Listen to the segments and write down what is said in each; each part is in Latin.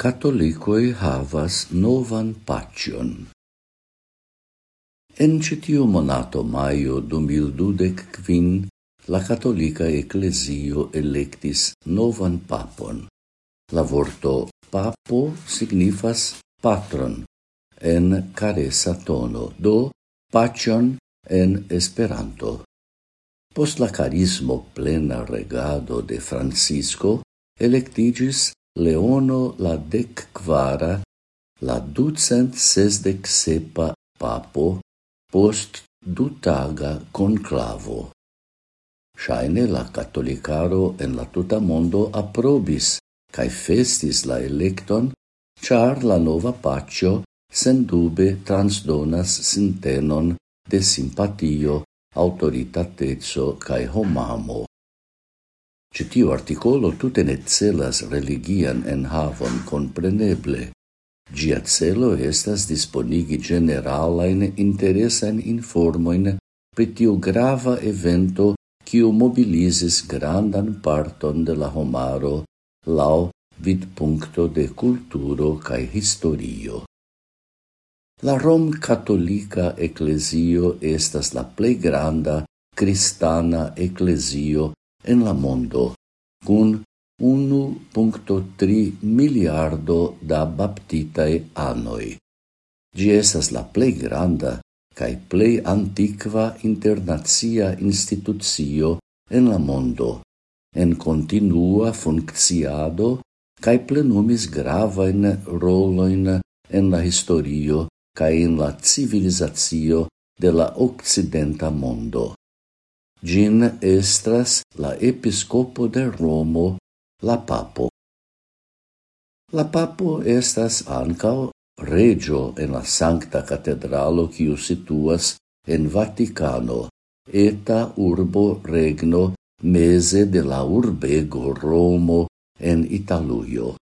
Catolicoi havas novan pacion. En citiu monato maio 2025 la Catolica Ecclesio electis novan papon. La vorto papo signifas patron en caresa tono, do pacion en Esperanto. Post la carismo plena regado de Francisco, electigis Leono la decquara, la ducent sesdec sepa papo post dutaga conclavo. Shaine la catolicaro en la tuta mondo aprobis cae festis la electon, char la nova pacio sendube transdonas sintenon de simpatio, autoritatezzo cae homamo. Ĉi tiu artikolo tute ne celas religian enhavon, compreneble. Gia celo estas disponigi generalain interesan informoin pri tiu grava evento kiu mobilizis grandan parton de la homaro laŭ vidpunkto de kulturo kaj historio. La rom-katolika Ecclesio estas la plei granda cristana ecclesio en la mondo, cun 1.3 miliardo da baptitae anoi. Gi esas la plei granda cae plei antiqua internazia institutio en la mondo, en continua funcciado cae plenumis gravain roloin en la historio cae in la civilizatio de la occidenta mondo. Gin estras la episcopo de Romo, la papo. La papo estas ancao regio en la Sancta Catedralo quiu situas en Vaticano, eta urbo regno mese de la urbego Romo en Italuio.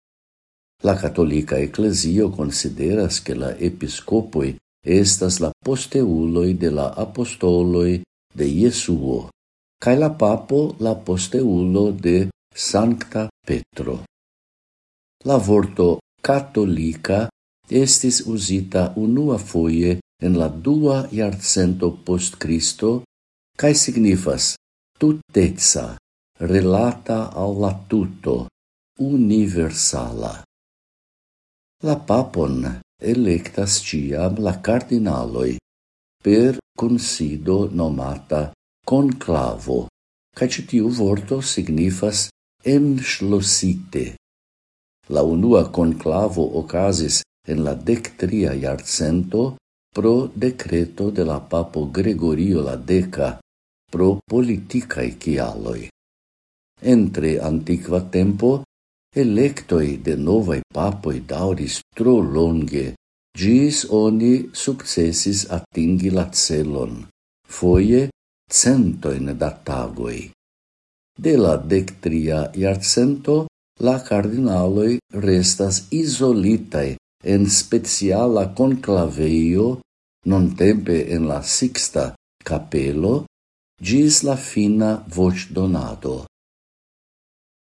La catolica ecclesio consideras che la episcopoi estas la posteuloi de la apostoloi de Iesuo cae la papo la posteulo de Sancta Petro. La vorto katolika estis usita unua foie en la dua iarcento post Cristo cae signifas tuteca, relata al la tuto, universala. La papon electas ciam la cardinaloi per consido nomata conclavo, ca citiu vorto signifas enschlossite. La unua conclavo ocasis en la dectria iarcento pro decreto de la papo Gregorio la Deca pro politicae cialoi. Entre antiqua tempo, electoi de novae papoi dauris tro longe, gis oni successis atingi la celon, foie centoin da tagoi. De la dectria iarcento, la cardinaloi restas isolitae en speciala conclaveio, non tempe en la sixta capelo, gis la fina vocdonado.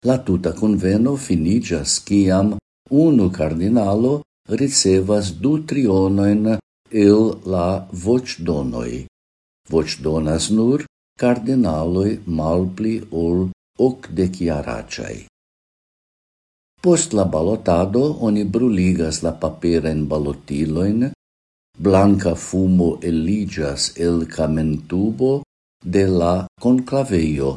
La tuta conveno finigas ciam unu cardinalo ricevas du trionoin il la vocdonoi voĉdonas nur cardinaloi malpli ol okdekjaraĝaj. Post la balotado oni bruligas la paperajn balotiloin, blanca fumo eligas el camentubo de la conclaveio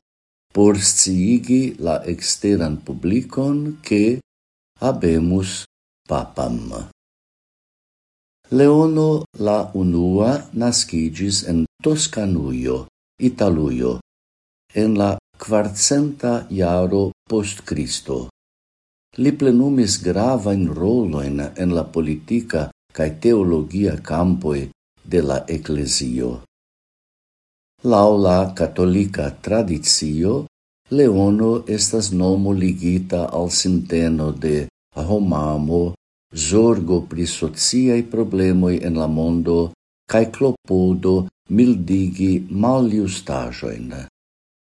por sciigi la exteran publicon che habemus papam. Leono la unua nascigis en Toscanuio, Italuio, en la quarcenta iaro post Cristo. Li plenumis gravain roloin en la politica cae teologia campoi de la ecclesio. Lau la catolica tradizio, Leono estas nomo ligita al sinteno de homamo, zorgo pri sociai problemoi en la mondo cae clopodo mildigi maliustajoin.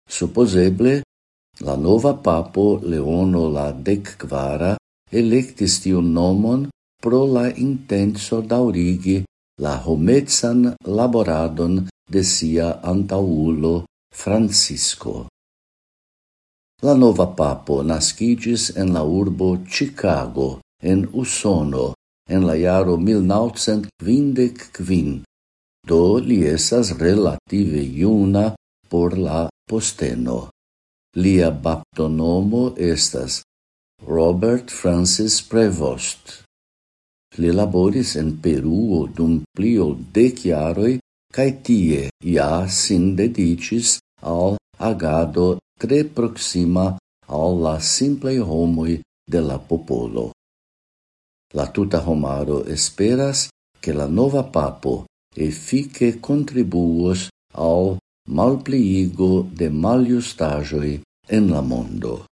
Supposeble, la nova papo Leono la decquara electis tiun nomon pro la intenso daurigi la homecan laboradon de sia antaulo Francisco. La nova papo nascigis en la urbo Chicago, en Usono, en la jaro 1955, do li esas relative iuna por la posteno. Lia baptonomo estas Robert Francis Prevost. Li laboris en Peruo dum plio ol dek cae tie ia sin dedicis al agado tre proxima al la simplaj homoi de la popolo. La tuta homaro esperas che la nova papo effice contribuos al malpliigo de maliustajoi en la mondo.